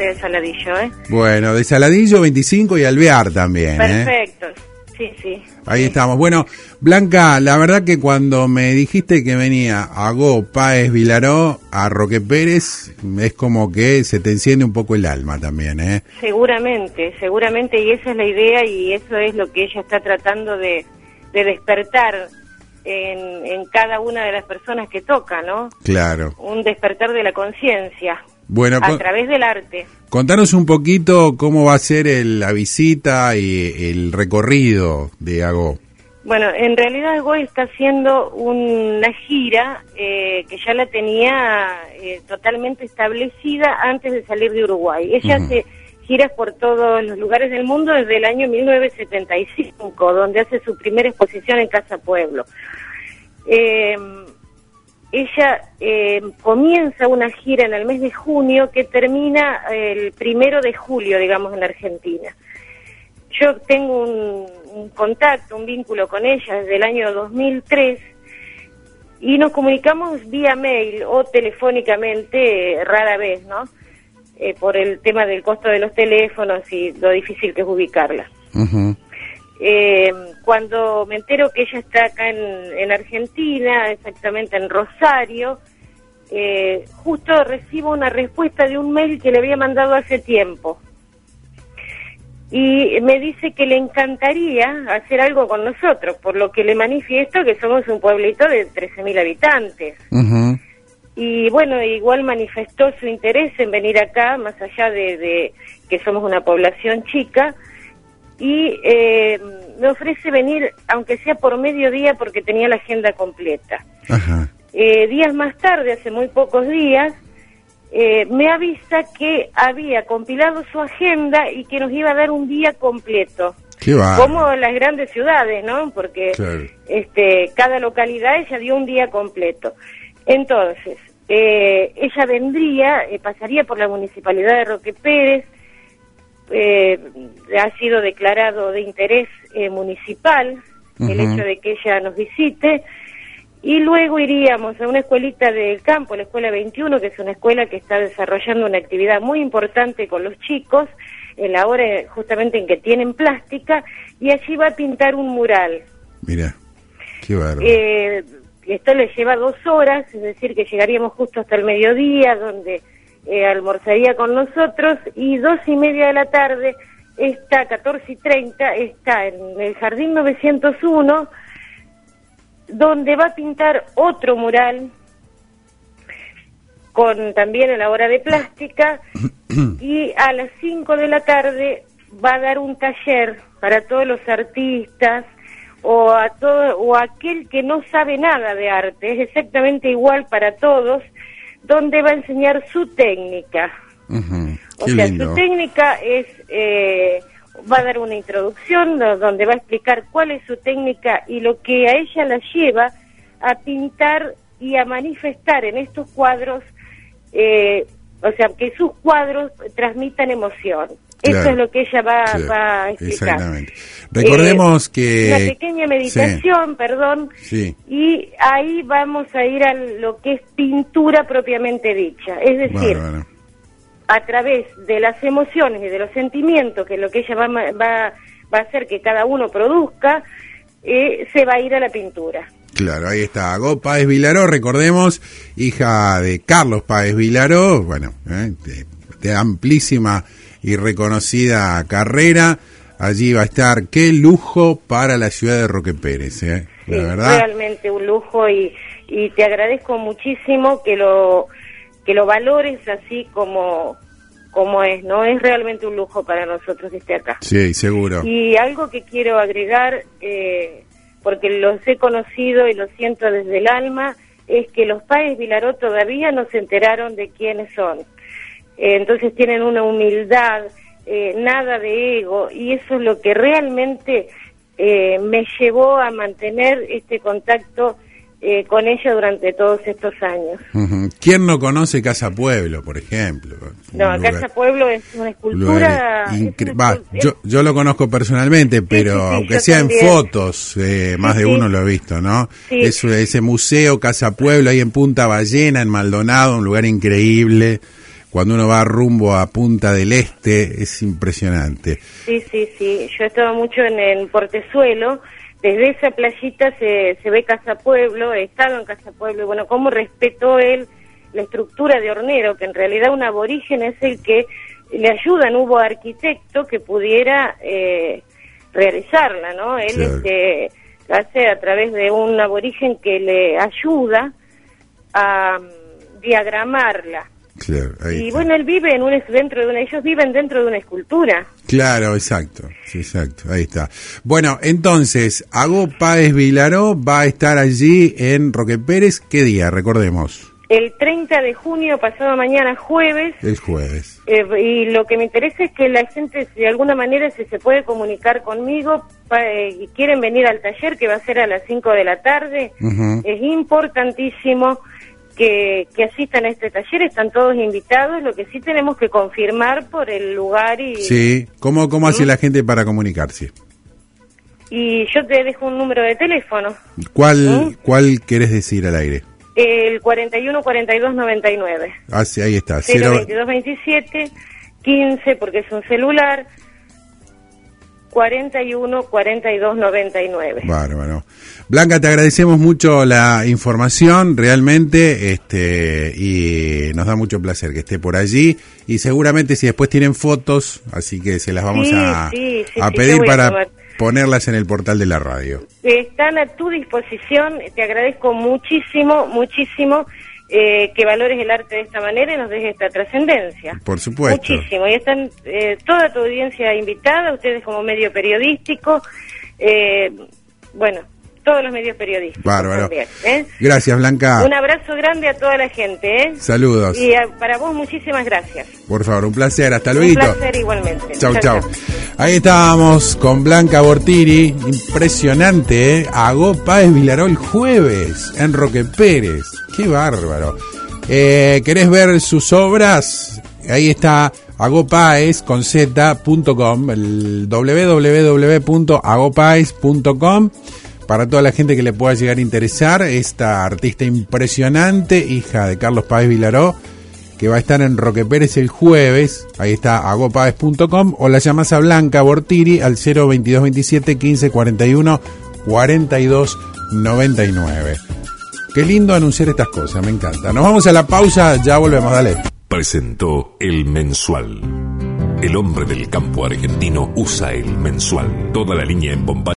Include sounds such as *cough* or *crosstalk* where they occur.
de Saladillo, ¿eh? Bueno, de Saladillo 25 y Alvear también, ¿eh? Perfecto. Sí, sí. Ahí estamos. Bueno, Blanca, la verdad que cuando me dijiste que venía a Go Páez Vilaró, a Roque Pérez, es como que se te enciende un poco el alma también, ¿eh? Seguramente, seguramente, y esa es la idea y eso es lo que ella está tratando de, de despertar en, en cada una de las personas que toca, ¿no? Claro. Un despertar de la conciencia Bueno, a través del arte. contanos un poquito cómo va a ser el- la visita y el recorrido de Ago. Bueno, en realidad Goy está haciendo una gira eh, que ya la tenía eh, totalmente establecida antes de salir de Uruguay. Ella hace giras por todos los lugares del mundo desde el año 1975, donde hace su primera exposición en Casa Pueblo. Eh, ella eh, comienza una gira en el mes de junio que termina el primero de julio, digamos, en la Argentina. Yo tengo un, contacto, un vínculo con ella desde el año 2003 y nos comunicamos vía mail o telefónicamente eh, rara vez, ¿no? Eh, por el tema del costo de los teléfonos y lo difícil que es ubicarla. Ujú. Eh, cuando me entero que ella está acá en, en Argentina, exactamente en Rosario, eh, justo recibo una respuesta de un mail que le había mandado hace tiempo. Y me dice que le encantaría hacer algo con nosotros, por lo que le manifiesto que somos un pueblito de 13.000 habitantes. Y bueno, igual manifestó su interés en venir acá, más allá de, de que somos una población chica, y eh, me ofrece venir, aunque sea por mediodía, porque tenía la agenda completa. Ajá. Eh, días más tarde, hace muy pocos días, eh, me avisa que había compilado su agenda y que nos iba a dar un día completo. Qué. Como las grandes ciudades, ¿no? Porque Claro. este, cada localidad ella dio un día completo. Entonces, eh, ella vendría, eh, pasaría por la municipalidad de Roque Pérez, eh, ha sido declarado de interés eh, municipal el hecho de que ella nos visite, y luego iríamos a una escuelita del campo, la Escuela 21, que es una escuela que está desarrollando una actividad muy importante con los chicos, en la hora justamente en que tienen plástica, y allí va a pintar un mural. Mira. Qué bárbaro. Eh, esto le lleva dos horas, es decir, que llegaríamos justo hasta el mediodía, donde eh, almorzaría con nosotros, y dos y media de la tarde, está, 14 y 30, está en el Jardín 901, donde va a pintar otro mural, con también en la hora de plástica, *clears throat* y a las 5 de la tarde va a dar un taller para todos los artistas o a todo o a aquel que no sabe nada de arte, es exactamente igual para todos, donde va a enseñar su técnica. O Qué sea, lindo. su técnica es, eh, va a dar una introducción do- donde va a explicar cuál es su técnica y lo que a ella la lleva a pintar y a manifestar en estos cuadros, eh, o sea, que sus cuadros transmitan emoción. Eso Claro. es lo que ella va, va a explicar. Exactamente. Recordemos Eh, que... Una pequeña meditación, perdón, Sí. y ahí vamos a ir a lo que es pintura propiamente dicha. Es decir, a través de las emociones y de los sentimientos, que es lo que ella va, va, va a hacer que cada uno produzca, eh, se va a ir a la pintura. Claro, ahí está. Go Páez Vilaró, recordemos, hija de Carlos Páez Vilaró, bueno, eh, de, de amplísima y reconocida carrera. Allí va a estar. Qué lujo para la ciudad de Roque Pérez, eh. Sí, La verdad. realmente un lujo y, y te agradezco muchísimo que lo que lo valores así como como es, no es realmente un lujo para nosotros que esté acá. Sí, seguro. Y algo que quiero agregar, eh, porque los he conocido y lo siento desde el alma, es que los padres Vilaró todavía no se enteraron de quiénes son. Eh, entonces tienen una humildad, eh, nada de ego, y eso es lo que realmente eh, me llevó a mantener este contacto eh, con ella durante todos estos años. ¿Quién no conoce Casa Pueblo, por ejemplo? No, Casa Pueblo es una un escultura... es yo, yo lo conozco personalmente, pero sí, sí, aunque sea en fotos, eh, más de uno lo he visto, ¿no? Eso, ese museo Casa Pueblo ahí en Punta Ballena, en Maldonado, un lugar increíble. Cuando uno va rumbo a Punta del Este, es impresionante. Sí, sí, sí. Yo he estado mucho en el Portezuelo. Desde esa playita se, se ve Casa Pueblo, he estado en Casa Pueblo, y bueno, cómo respetó él la estructura de hornero, que en realidad un aborigen es el que le ayuda, no hubo arquitecto que pudiera eh, realizarla, ¿no? Él este, hace a través de un aborigen que le ayuda a mm, diagramarla. Y bueno, él vive en un, dentro de una, ellos viven dentro de una escultura. Claro, exacto, exacto, ahí está. Bueno, entonces, Ago Páez Vilaró va a estar allí en Roque Pérez, ¿qué día? Recordemos. El 30 de junio, pasado mañana, jueves. El jueves. Eh, y lo que me interesa es que la gente, de alguna manera, si se puede comunicar conmigo eh, y quieren venir al taller, que va a ser a las 5 de la tarde, es importantísimo que, que, asistan a este taller. Están todos invitados. Lo que sí tenemos que confirmar por el lugar y. Sí, ¿cómo, cómo hace la gente para comunicarse? Y yo te dejo un número de teléfono. ¿Cuál, ¿Mm? ¿cuál querés decir al aire? El 41 42 99. Ah, sí, ahí está. 022 27 15 porque es un celular. 41 42 99. Bárbaro. Blanca, te agradecemos mucho la información, realmente, este, y nos da mucho placer que esté por allí. Y seguramente si después tienen fotos, así que se las vamos a, a pedir para ponerlas en el portal de la radio. Están a tu disposición, te agradezco muchísimo, muchísimo eh, que valores el arte de esta manera y nos dejes esta trascendencia. Por supuesto. Muchísimo. Y están eh, toda tu audiencia invitada, ustedes como medio periodístico. Eh, bueno, todos los medios periodísticos. Bárbaro. ¿eh? Gracias, Blanca. Un abrazo grande a toda la gente. ¿eh? Saludos. Y para vos, muchísimas gracias. Por favor, un placer. Hasta luego. Un placer igualmente. Chau, chau, Ahí estábamos con Blanca Bortiri. Impresionante, ¿eh? Agó Páez Vilarol jueves en Roque Pérez. Qué bárbaro. Eh, ¿Querés ver sus obras? Ahí está agopaes el www.agopaes.com para toda la gente que le pueda llegar a interesar, esta artista impresionante, hija de Carlos Páez Vilaró, que va a estar en Roque Pérez el jueves, ahí está agopaez.com, o la llamas a Blanca Bortiri al 02227 1541 42 99. Qué lindo anunciar estas cosas, me encanta. Nos vamos a la pausa, ya volvemos, dale. Presentó el mensual. El hombre del campo argentino usa el mensual. Toda la línea en Bombay